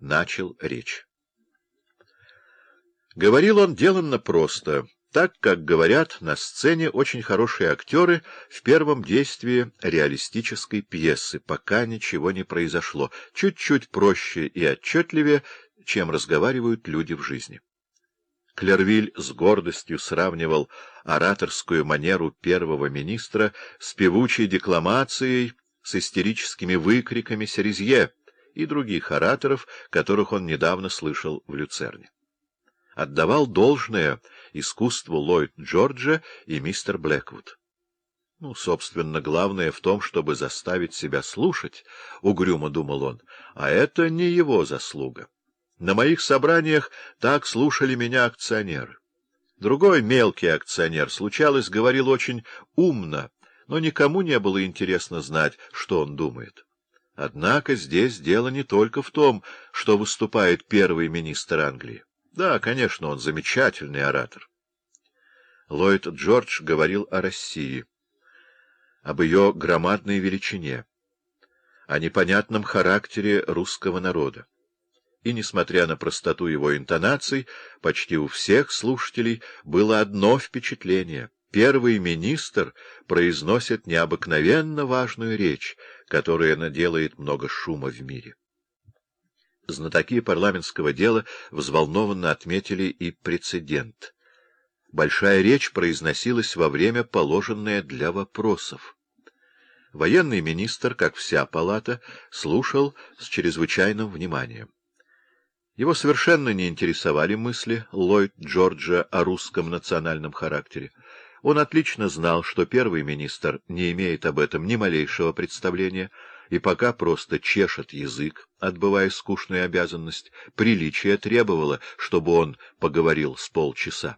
начал речь. Говорил он деланно просто, так, как говорят на сцене очень хорошие актеры в первом действии реалистической пьесы, пока ничего не произошло, чуть-чуть проще и отчетливее, чем разговаривают люди в жизни. Клервиль с гордостью сравнивал ораторскую манеру первого министра с певучей декламацией, с истерическими выкриками Серезье и других ораторов, которых он недавно слышал в Люцерне. Отдавал должное искусству Ллойд Джорджа и мистер Блэквуд. Ну, собственно, главное в том, чтобы заставить себя слушать, — угрюмо думал он, — а это не его заслуга. На моих собраниях так слушали меня акционеры. Другой мелкий акционер, случалось, говорил очень умно, но никому не было интересно знать, что он думает. Однако здесь дело не только в том, что выступает первый министр Англии. Да, конечно, он замечательный оратор. Ллойд Джордж говорил о России, об ее громадной величине, о непонятном характере русского народа и, несмотря на простоту его интонаций, почти у всех слушателей было одно впечатление — первый министр произносит необыкновенно важную речь, которая наделает много шума в мире. Знатоки парламентского дела взволнованно отметили и прецедент. Большая речь произносилась во время, положенное для вопросов. Военный министр, как вся палата, слушал с чрезвычайным вниманием. Его совершенно не интересовали мысли Ллойд Джорджа о русском национальном характере. Он отлично знал, что первый министр не имеет об этом ни малейшего представления, и пока просто чешет язык, отбывая скучную обязанность, приличие требовало, чтобы он поговорил с полчаса.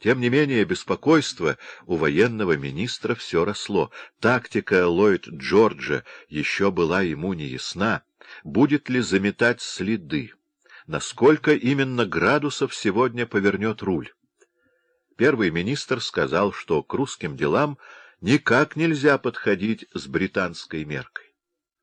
Тем не менее, беспокойство у военного министра все росло. Тактика Ллойд Джорджа еще была ему не ясна. Будет ли заметать следы? насколько именно градусов сегодня повернет руль. Первый министр сказал, что к русским делам никак нельзя подходить с британской меркой.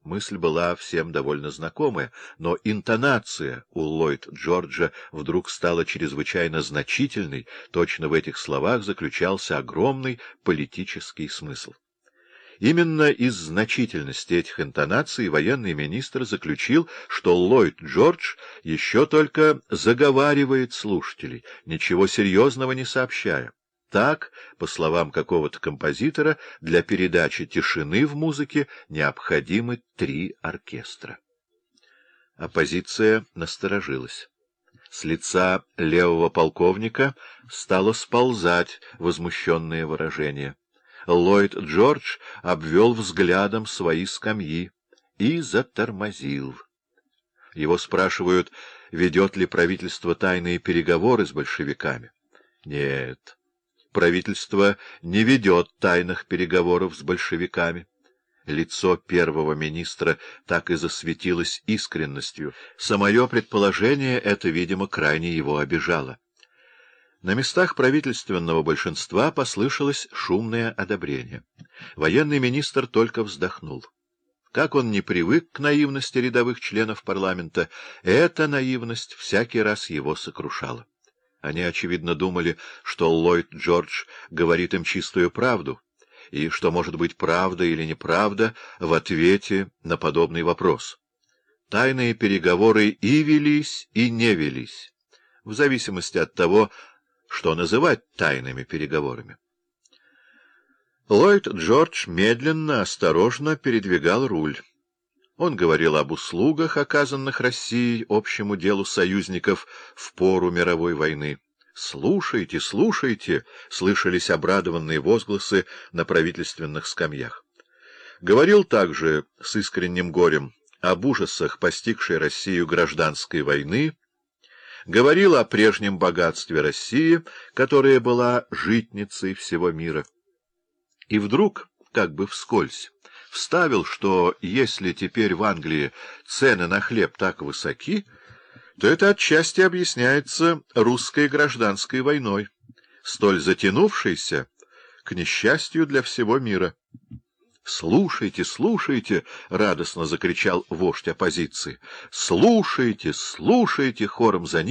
Мысль была всем довольно знакомая, но интонация у Ллойд Джорджа вдруг стала чрезвычайно значительной, точно в этих словах заключался огромный политический смысл. Именно из значительности этих интонаций военный министр заключил, что Ллойд Джордж еще только заговаривает слушателей, ничего серьезного не сообщая. Так, по словам какого-то композитора, для передачи тишины в музыке необходимы три оркестра. Оппозиция насторожилась. С лица левого полковника стало сползать возмущенное выражение. Ллойд Джордж обвел взглядом свои скамьи и затормозил. Его спрашивают, ведет ли правительство тайные переговоры с большевиками. Нет, правительство не ведет тайных переговоров с большевиками. Лицо первого министра так и засветилось искренностью. Самое предположение это, видимо, крайне его обижало. На местах правительственного большинства послышалось шумное одобрение. Военный министр только вздохнул. Как он не привык к наивности рядовых членов парламента, эта наивность всякий раз его сокрушала. Они, очевидно, думали, что Ллойд Джордж говорит им чистую правду, и что может быть правда или неправда в ответе на подобный вопрос. Тайные переговоры и велись, и не велись, в зависимости от того, что называть тайными переговорами. Ллойд Джордж медленно, осторожно передвигал руль. Он говорил об услугах, оказанных Россией общему делу союзников в пору мировой войны. «Слушайте, слушайте!» — слышались обрадованные возгласы на правительственных скамьях. Говорил также с искренним горем об ужасах, постигшей Россию гражданской войны, говорил о прежнем богатстве России, которая была житницей всего мира. И вдруг, как бы вскользь, вставил, что если теперь в Англии цены на хлеб так высоки, то это отчасти объясняется русской гражданской войной, столь затянувшейся, к несчастью для всего мира. «Слушайте, слушайте!» — радостно закричал вождь оппозиции. «Слушайте, слушайте!» — хором за ним